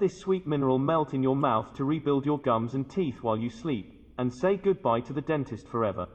This sweet mineral melt in your mouth to rebuild your gums and teeth while you sleep, and say goodbye to the dentist forever.